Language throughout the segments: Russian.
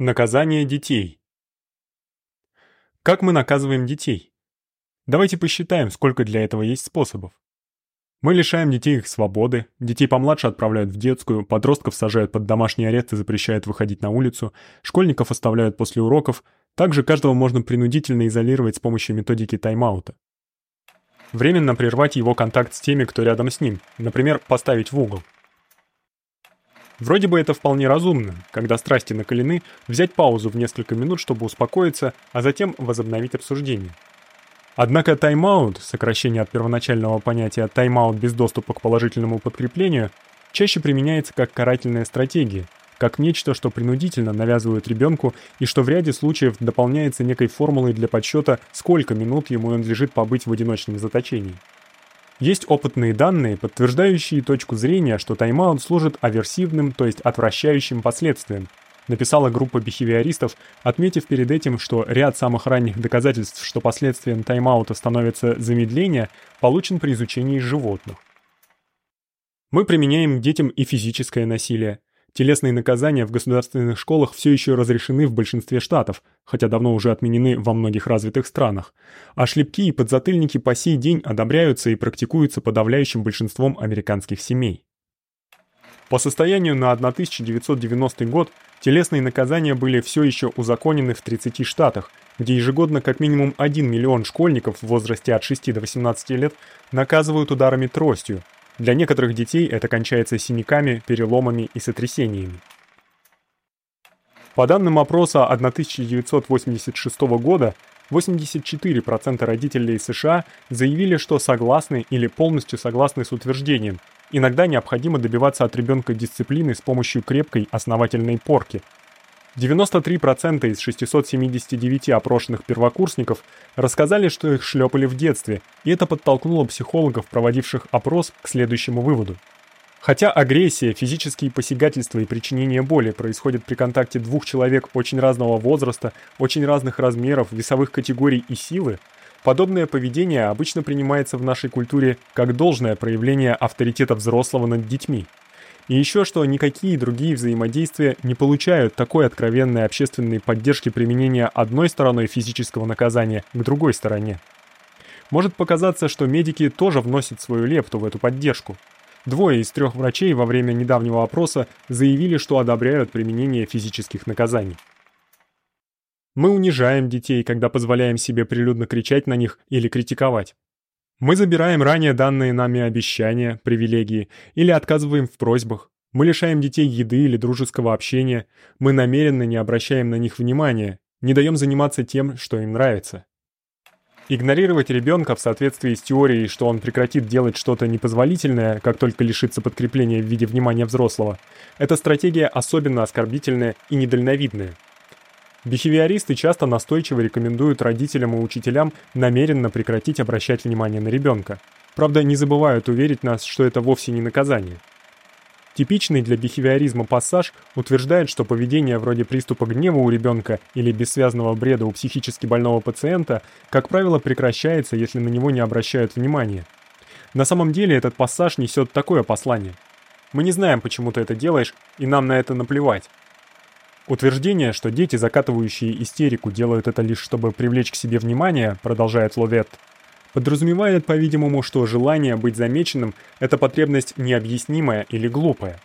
Наказание детей. Как мы наказываем детей? Давайте посчитаем, сколько для этого есть способов. Мы лишаем детей их свободы, детей помладше отправляют в детскую, подростков сажают под домашний арест и запрещают выходить на улицу, школьников оставляют после уроков, также каждого можно принудительно изолировать с помощью методики тайм-аута. Временно прервать его контакт с теми, кто рядом с ним, например, поставить в угол. Вроде бы это вполне разумно, когда страсти накалены, взять паузу в несколько минут, чтобы успокоиться, а затем возобновить обсуждение. Однако тайм-аут, сокращение от первоначального понятия тайм-аут без доступа к положительному подкреплению, чаще применяется как карательная стратегия, как нечто, что принудительно навязывают ребенку и что в ряде случаев дополняется некой формулой для подсчета, сколько минут ему надлежит побыть в одиночном заточении. Есть опытные данные, подтверждающие точку зрения, что тайм-аут служит аверсивным, то есть отвращающим последствиям. Написала группа бихевиористов, отметив перед этим, что ряд самых ранних доказательств, что последствием тайм-аута становится замедление, получен при изучении животных. Мы применяем детям и физическое насилие. Телесные наказания в государственных школах все еще разрешены в большинстве штатов, хотя давно уже отменены во многих развитых странах. А шлепки и подзатыльники по сей день одобряются и практикуются подавляющим большинством американских семей. По состоянию на 1990 год телесные наказания были все еще узаконены в 30 штатах, где ежегодно как минимум 1 миллион школьников в возрасте от 6 до 18 лет наказывают ударами тростью, для некоторых детей это кончается синяками, переломами и сотрясениями. По данным опроса 1986 года, 84% родителей США заявили, что согласны или полностью согласны с утверждением. Иногда необходимо добиваться от ребенка дисциплины с помощью крепкой основательной порки – 93% из 679 опрошенных первокурсников рассказали, что их шлепали в детстве, и это подтолкнуло психологов, проводивших опрос, к следующему выводу. Хотя агрессия, физические посягательства и причинение боли происходят при контакте двух человек очень разного возраста, очень разных размеров, весовых категорий и силы, подобное поведение обычно принимается в нашей культуре как должное проявление авторитета взрослого над детьми. И еще что никакие другие взаимодействия не получают такой откровенной общественной поддержки применения одной стороной физического наказания к другой стороне. Может показаться, что медики тоже вносят свою лепту в эту поддержку. Двое из трех врачей во время недавнего опроса заявили, что одобряют применение физических наказаний. Мы унижаем детей, когда позволяем себе прилюдно кричать на них или критиковать. Мы забираем ранее данные нами обещания, привилегии или отказываем в просьбах. Мы лишаем детей еды или дружеского общения. Мы намеренно не обращаем на них внимания, не даем заниматься тем, что им нравится. Игнорировать ребенка в соответствии с теорией, что он прекратит делать что-то непозволительное, как только лишится подкрепления в виде внимания взрослого, это стратегия особенно оскорбительная и недальновидная. Бихевиористы часто настойчиво рекомендуют родителям и учителям намеренно прекратить обращать внимание на ребенка. Правда, не забывают уверить нас, что это вовсе не наказание. Типичный для бихевиоризма пассаж утверждает, что поведение вроде приступа гнева у ребенка или бессвязного бреда у психически больного пациента, как правило, прекращается, если на него не обращают внимания. На самом деле этот пассаж несет такое послание: мы не знаем, почему ты это делаешь, и нам на это наплевать. Утверждение, что дети, закатывающие истерику, делают это лишь чтобы привлечь к себе внимание, продолжает Ловет, подразумевает, по-видимому, что желание быть замеченным это потребность необъяснимая или глупая.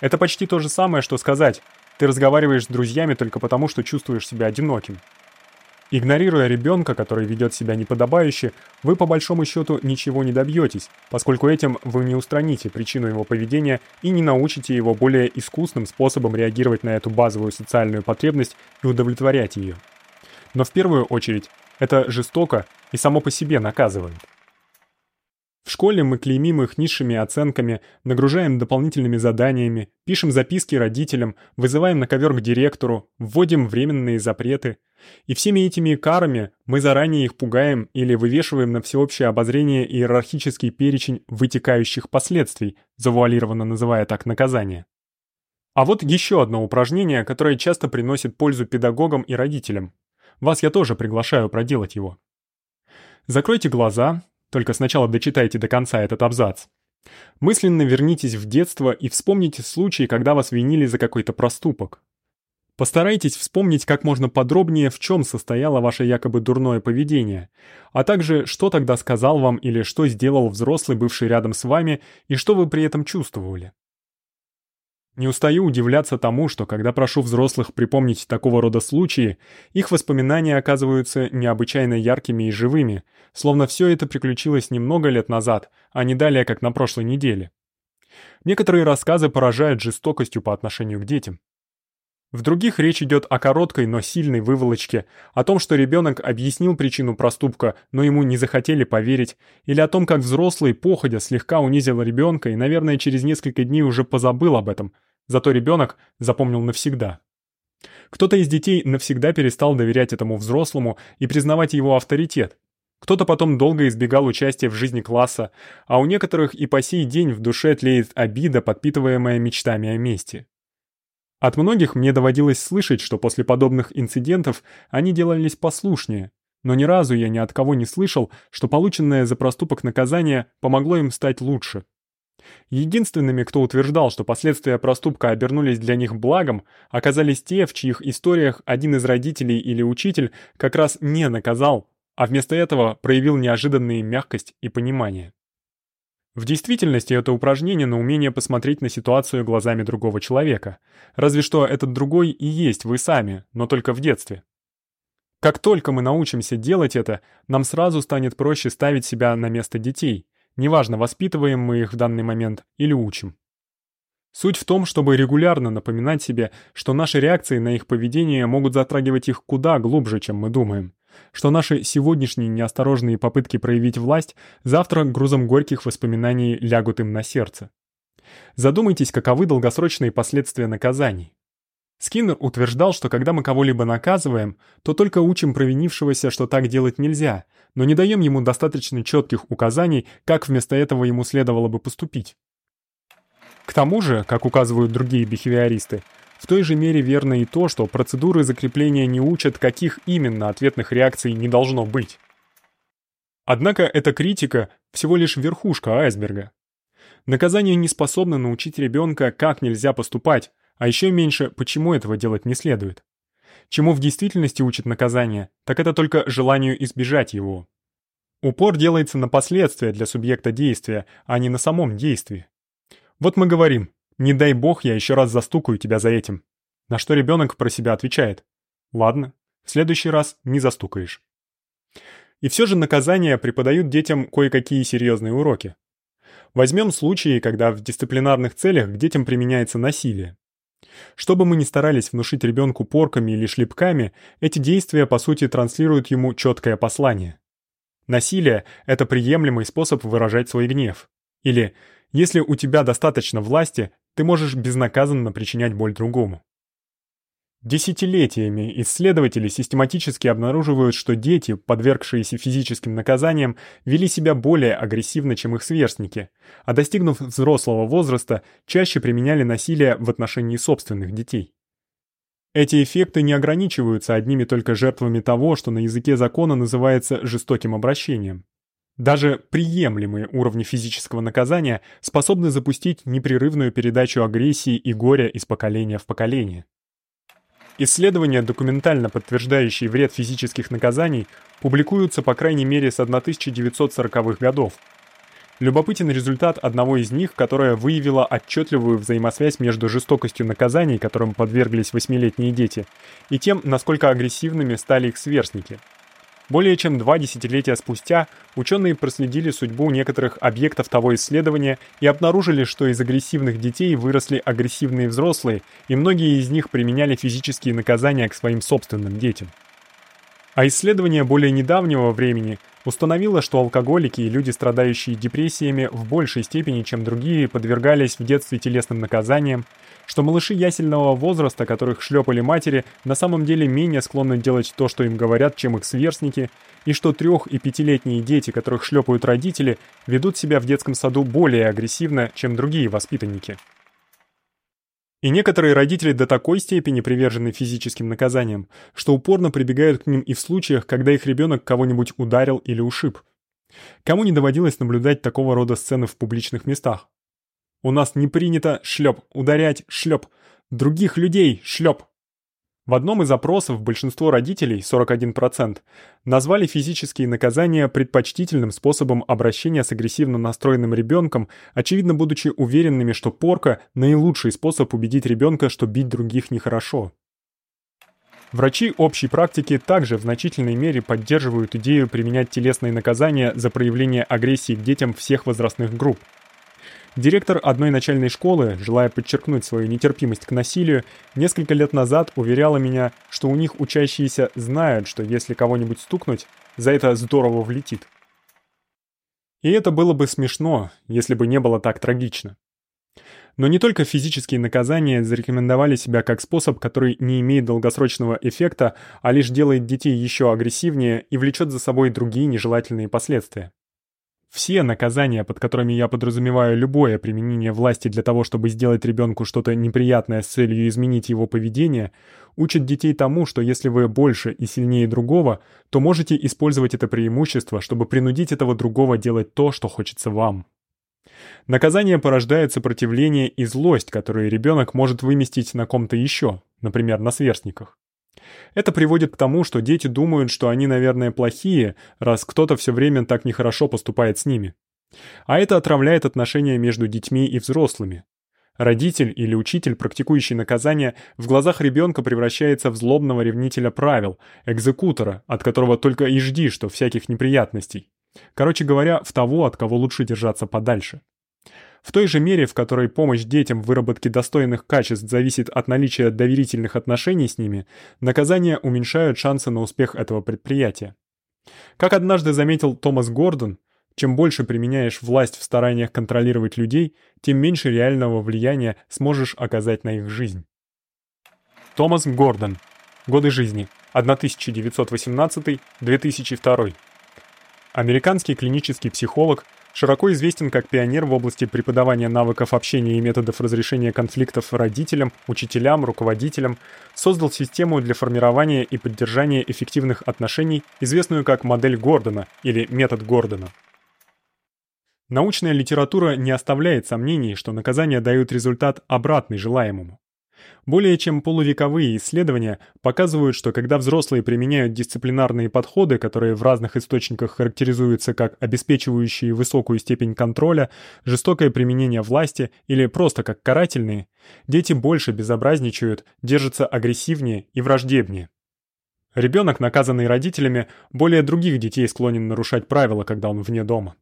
Это почти то же самое, что сказать: ты разговариваешь с друзьями только потому, что чувствуешь себя одиноким. Игнорируя ребенка, который ведет себя неподобающе, вы по большому счету ничего не добьетесь, поскольку этим вы не устраните причину его поведения и не научите его более искусным способом реагировать на эту базовую социальную потребность и удовлетворять ее. Но в первую очередь это жестоко и само по себе наказывает. В школе мы клеймим их низшими оценками, нагружаем дополнительными заданиями, пишем записки родителям, вызываем на ковер к директору, вводим временные запреты. И всеми этими карами мы заранее их пугаем или вывешиваем на всеобщее обозрение иерархический перечень вытекающих последствий, завуалированно называя так наказание. А вот еще одно упражнение, которое часто приносит пользу педагогам и родителям. Вас я тоже приглашаю проделать его. Закройте глаза, только сначала дочитайте до конца этот абзац. Мысленно вернитесь в детство и вспомните случай, когда вас винили за какой-то проступок. Постарайтесь вспомнить как можно подробнее, в чем состояло ваше якобы дурное поведение, а также что тогда сказал вам или что сделал взрослый, бывший рядом с вами, и что вы при этом чувствовали. Не устаю удивляться тому, что когда прошу взрослых припомнить такого рода случаи, их воспоминания оказываются необычайно яркими и живыми, словно все это приключилось немного лет назад, а не далее, как на прошлой неделе. Некоторые рассказы поражают жестокостью по отношению к детям. В других речь идет о короткой, но сильной выволочке, о том, что ребенок объяснил причину проступка, но ему не захотели поверить, или о том, как взрослый, походя, слегка унизил ребенка и, наверное, через несколько дней уже позабыл об этом, зато ребенок запомнил навсегда. Кто-то из детей навсегда перестал доверять этому взрослому и признавать его авторитет. Кто-то потом долго избегал участия в жизни класса, а у некоторых и по сей день в душе тлеет обида, подпитываемая мечтами о мести. От многих мне доводилось слышать, что после подобных инцидентов они делались послушнее, но ни разу я ни от кого не слышал, что полученное за проступок наказание помогло им стать лучше. Единственными, кто утверждал, что последствия проступка обернулись для них благом, оказались те, в чьих историях один из родителей или учитель как раз не наказал, а вместо этого проявил неожиданную мягкость и понимание. В действительности это упражнение на умение посмотреть на ситуацию глазами другого человека. Разве что этот другой и есть вы сами, но только в детстве. Как только мы научимся делать это, нам сразу станет проще ставить себя на место детей. Неважно, воспитываем мы их в данный момент или учим. Суть в том, чтобы регулярно напоминать себе, что наши реакции на их поведение могут затрагивать их куда глубже, чем мы думаем что наши сегодняшние неосторожные попытки проявить власть завтра грузом горьких воспоминаний лягут им на сердце. Задумайтесь, каковы долгосрочные последствия наказаний. Скиннер утверждал, что когда мы кого-либо наказываем, то только учим провинившегося, что так делать нельзя, но не даем ему достаточно четких указаний, как вместо этого ему следовало бы поступить. К тому же, как указывают другие бихевиористы, в той же мере верно и то, что процедуры закрепления не учат, каких именно ответных реакций не должно быть. Однако эта критика всего лишь верхушка айсберга. Наказание не способно научить ребенка, как нельзя поступать, а еще меньше, почему этого делать не следует. Чему в действительности учит наказание, так это только желанию избежать его. Упор делается на последствия для субъекта действия, а не на самом действии. Вот мы говорим, не дай бог, я еще раз застукаю тебя за этим. На что ребенок про себя отвечает. Ладно, в следующий раз не застукаешь. И все же наказания преподают детям кое-какие серьезные уроки. Возьмем случаи, когда в дисциплинарных целях к детям применяется насилие. Что бы мы ни старались внушить ребенку порками или шлепками, эти действия по сути транслируют ему четкое послание. Насилие это приемлемый способ выражать свой гнев. Или если у тебя достаточно власти, ты можешь безнаказанно причинять боль другому. Десятилетиями исследователи систематически обнаруживают, что дети, подвергшиеся физическим наказаниям, вели себя более агрессивно, чем их сверстники, а достигнув взрослого возраста, чаще применяли насилие в отношении собственных детей. Эти эффекты не ограничиваются одними только жертвами того, что на языке закона называется жестоким обращением. Даже приемлемые уровни физического наказания способны запустить непрерывную передачу агрессии и горя из поколения в поколение. Исследования, документально подтверждающие вред физических наказаний, публикуются по крайней мере с 1940-х годов. Любопытен результат одного из них, которое выявило отчетливую взаимосвязь между жестокостью наказаний, которым подверглись восьмилетние дети, и тем, насколько агрессивными стали их сверстники – более чем два десятилетия спустя ученые проследили судьбу некоторых объектов того исследования и обнаружили, что из агрессивных детей выросли агрессивные взрослые, и многие из них применяли физические наказания к своим собственным детям. А исследование более недавнего времени установило, что алкоголики и люди, страдающие депрессиями, в большей степени, чем другие, подвергались в детстве телесным наказаниям, что малыши ясельного возраста, которых шлепали матери, на самом деле менее склонны делать то, что им говорят, чем их сверстники, и что трех- и пятилетние дети, которых шлепают родители, ведут себя в детском саду более агрессивно, чем другие воспитанники. И некоторые родители до такой степени привержены физическим наказаниям, что упорно прибегают к ним и в случаях, когда их ребенок кого-нибудь ударил или ушиб. Кому не доводилось наблюдать такого рода сцены в публичных местах? У нас не принято шлеп, ударять шлеп, других людей шлеп. В одном из опросов большинство родителей, 41%, назвали физические наказания предпочтительным способом обращения с агрессивно настроенным ребенком, очевидно будучи уверенными, что порка наилучший способ убедить ребенка, что бить других нехорошо. Врачи общей практики также в значительной мере поддерживают идею применять телесные наказания за проявление агрессии к детям всех возрастных групп. Директор одной начальной школы, желая подчеркнуть свою нетерпимость к насилию, несколько лет назад уверяла меня, что у них учащиеся знают, что если кого-нибудь стукнуть, за это здорово влетит. И это было бы смешно, если бы не было так трагично. Но не только физические наказания зарекомендовали себя как способ, который не имеет долгосрочного эффекта, а лишь делает детей еще агрессивнее и влечет за собой другие нежелательные последствия. Все наказания, под которыми я подразумеваю любое применение власти для того, чтобы сделать ребенку что-то неприятное с целью изменить его поведение, учат детей тому, что если вы больше и сильнее другого, то можете использовать это преимущество, чтобы принудить этого другого делать то, что хочется вам. Наказание порождает сопротивление и злость, которые ребенок может выместить на ком-то еще, например, на сверстниках. Это приводит к тому, что дети думают, что они, наверное, плохие, раз кто-то все время так нехорошо поступает с ними. А это отравляет отношения между детьми и взрослыми. Родитель или учитель, практикующий наказание, в глазах ребенка превращается в злобного ревнителя правил, экзекутора, от которого только и жди, что всяких неприятностей. Короче говоря, в того, от кого лучше держаться подальше. В той же мере, в которой помощь детям в выработке достойных качеств зависит от наличия доверительных отношений с ними, наказания уменьшают шансы на успех этого предприятия. Как однажды заметил Томас Гордон, чем больше применяешь власть в стараниях контролировать людей, тем меньше реального влияния сможешь оказать на их жизнь. Томас Гордон. Годы жизни. 1918-2002. Американский клинический психолог, Широко известен как пионер в области преподавания навыков общения и методов разрешения конфликтов родителям, учителям, руководителям, создал систему для формирования и поддержания эффективных отношений, известную как модель Гордона или метод Гордона. Научная литература не оставляет сомнений, что наказания дают результат обратный желаемому. Более чем полувековые исследования показывают, что когда взрослые применяют дисциплинарные подходы, которые в разных источниках характеризуются как обеспечивающие высокую степень контроля, жестокое применение власти или просто как карательные, дети больше безобразничают, держатся агрессивнее и враждебнее. Ребенок, наказанный родителями, более других детей склонен нарушать правила, когда он вне дома.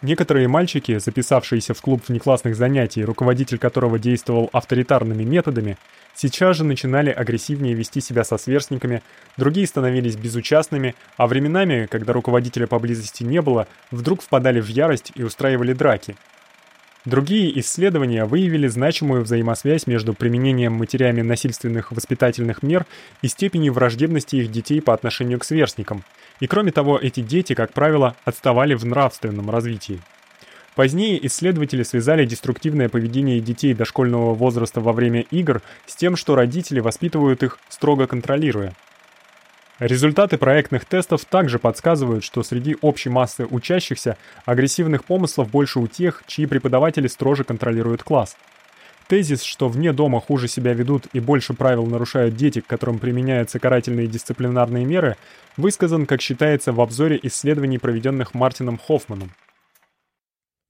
Некоторые мальчики, записавшиеся в клуб внеклассных занятий, руководитель которого действовал авторитарными методами, сейчас же начинали агрессивнее вести себя со сверстниками, другие становились безучастными, а временами, когда руководителя поблизости не было, вдруг впадали в ярость и устраивали драки. Другие исследования выявили значимую взаимосвязь между применением матерями насильственных воспитательных мер и степенью враждебности их детей по отношению к сверстникам – и кроме того, эти дети, как правило, отставали в нравственном развитии. Позднее исследователи связали деструктивное поведение детей дошкольного возраста во время игр с тем, что родители воспитывают их, строго контролируя. Результаты проектных тестов также подсказывают, что среди общей массы учащихся агрессивных помыслов больше у тех, чьи преподаватели строже контролируют класс. Тезис, что вне дома хуже себя ведут и больше правил нарушают дети, к которым применяются карательные дисциплинарные меры, высказан, как считается, в обзоре исследований, проведенных Мартином Хоффманом.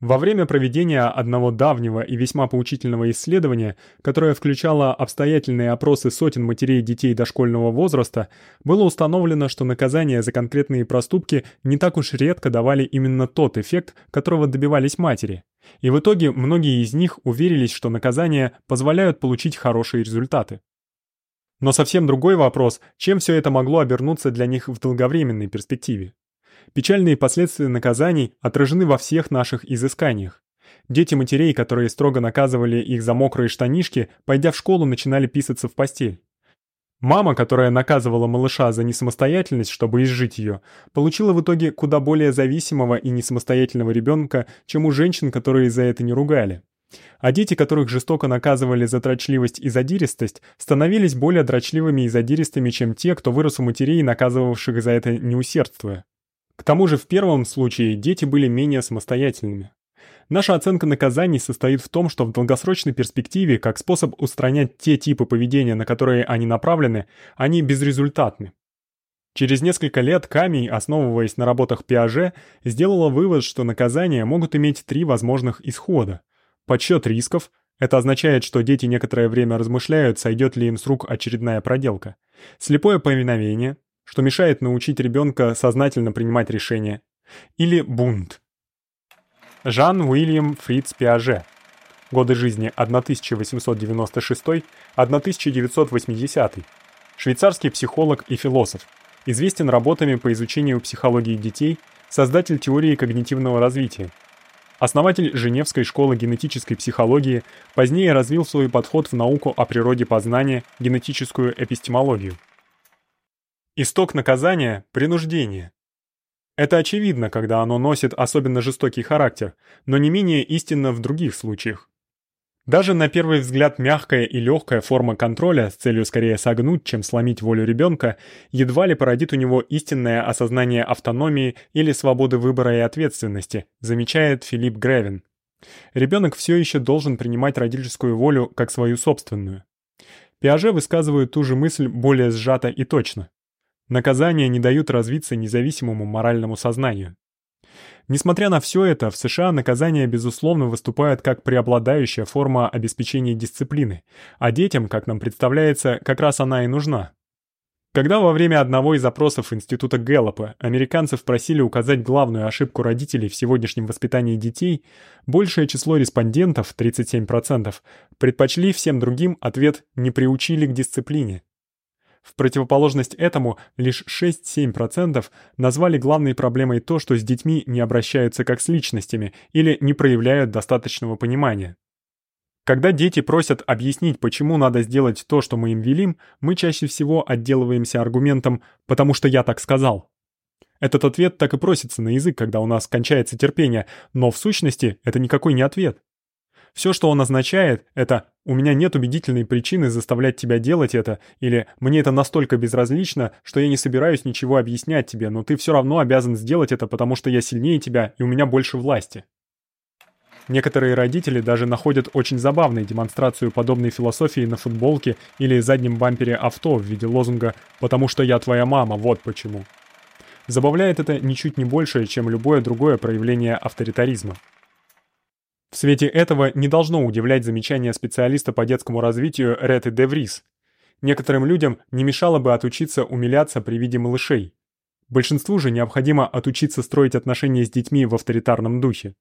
Во время проведения одного давнего и весьма поучительного исследования, которое включало обстоятельные опросы сотен матерей детей дошкольного возраста, было установлено, что наказания за конкретные проступки не так уж редко давали именно тот эффект, которого добивались матери. И в итоге многие из них уверились, что наказания позволяют получить хорошие результаты. Но совсем другой вопрос, чем все это могло обернуться для них в долговременной перспективе. Печальные последствия наказаний отражены во всех наших изысканиях. Дети матерей, которые строго наказывали их за мокрые штанишки, пойдя в школу, начинали писаться в постель. Мама, которая наказывала малыша за несамостоятельность, чтобы изжить ее, получила в итоге куда более зависимого и несамостоятельного ребенка, чем у женщин, которые за это не ругали. А дети, которых жестоко наказывали за дрочливость и задиристость, становились более дрочливыми и задиристыми, чем те, кто вырос у матерей, наказывавших за это не усердствуя. К тому же в первом случае дети были менее самостоятельными. Наша оценка наказаний состоит в том, что в долгосрочной перспективе, как способ устранять те типы поведения, на которые они направлены, они безрезультатны. Через несколько лет Камий, основываясь на работах Пиаже, сделала вывод, что наказания могут иметь три возможных исхода. Подсчет рисков – это означает, что дети некоторое время размышляют, сойдет ли им с рук очередная проделка. Слепое повиновение, что мешает научить ребенка сознательно принимать решения. Или бунт. Жан Уильям Фриц Пиаже. Годы жизни 1896-1980. Швейцарский психолог и философ известен работами по изучению психологии детей, создатель теории когнитивного развития. Основатель Женевской школы генетической психологии, позднее развил свой подход в науку о природе познания, генетическую эпистемологию. Исток наказания принуждение. Это очевидно, когда оно носит особенно жестокий характер, но не менее истинно в других случаях. Даже на первый взгляд мягкая и легкая форма контроля с целью скорее согнуть, чем сломить волю ребенка, едва ли породит у него истинное осознание автономии или свободы выбора и ответственности, замечает Филипп Гревин. Ребенок все еще должен принимать родительскую волю как свою собственную. Пиаже высказывает ту же мысль более сжато и точно. Наказания не дают развиться независимому моральному сознанию. Несмотря на все это, в США наказание безусловно выступает как преобладающая форма обеспечения дисциплины, а детям, как нам представляется, как раз она и нужна. Когда во время одного из опросов Института Гэллопа американцев просили указать главную ошибку родителей в сегодняшнем воспитании детей, большее число респондентов, 37%, предпочли всем другим ответ «не приучили к дисциплине». В противоположность этому лишь 6-7% назвали главной проблемой то, что с детьми не обращаются как с личностями или не проявляют достаточного понимания. Когда дети просят объяснить, почему надо сделать то, что мы им велим, мы чаще всего отделываемся аргументом «потому что я так сказал». Этот ответ так и просится на язык, когда у нас кончается терпение, но в сущности это никакой не ответ. Все, что он означает, это «у меня нет убедительной причины заставлять тебя делать это» или «мне это настолько безразлично, что я не собираюсь ничего объяснять тебе, но ты все равно обязан сделать это, потому что я сильнее тебя и у меня больше власти». Некоторые родители даже находят очень забавной демонстрацию подобной философии на футболке или заднем бампере авто в виде лозунга «потому что я твоя мама, вот почему». Забавляет это ничуть не больше, чем любое другое проявление авторитаризма. В свете этого не должно удивлять замечание специалиста по детскому развитию Реты Деврис. Некоторым людям не мешало бы отучиться умиляться при виде малышей. Большинству же необходимо отучиться строить отношения с детьми в авторитарном духе.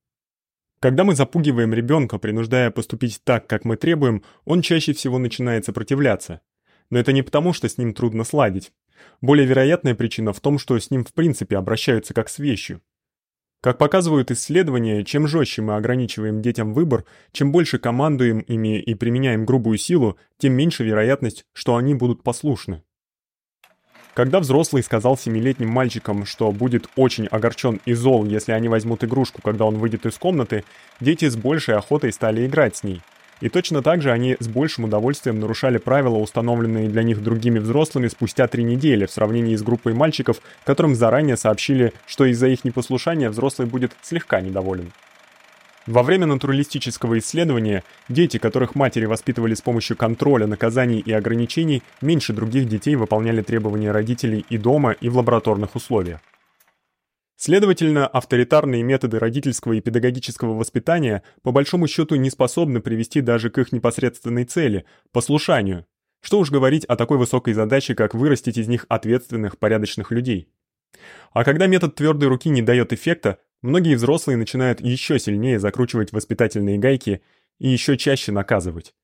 Когда мы запугиваем ребенка, принуждая поступить так, как мы требуем, он чаще всего начинает сопротивляться. Но это не потому, что с ним трудно сладить. Более вероятная причина в том, что с ним в принципе обращаются как с вещью. Как показывают исследования, чем жестче мы ограничиваем детям выбор, чем больше командуем ими и применяем грубую силу, тем меньше вероятность, что они будут послушны. Когда взрослый сказал семилетним мальчикам, что будет очень огорчен и зол, если они возьмут игрушку, когда он выйдет из комнаты, дети с большей охотой стали играть с ней. И точно так же они с большим удовольствием нарушали правила, установленные для них другими взрослыми спустя три недели в сравнении с группой мальчиков, которым заранее сообщили, что из-за их непослушания взрослый будет слегка недоволен. Во время натуралистического исследования дети, которых матери воспитывали с помощью контроля, наказаний и ограничений, меньше других детей выполняли требования родителей и дома, и в лабораторных условиях. Следовательно, авторитарные методы родительского и педагогического воспитания по большому счету не способны привести даже к их непосредственной цели послушанию. Что уж говорить о такой высокой задаче, как вырастить из них ответственных, порядочных людей. А когда метод твердой руки не дает эффекта, многие взрослые начинают еще сильнее закручивать воспитательные гайки и еще чаще наказывать.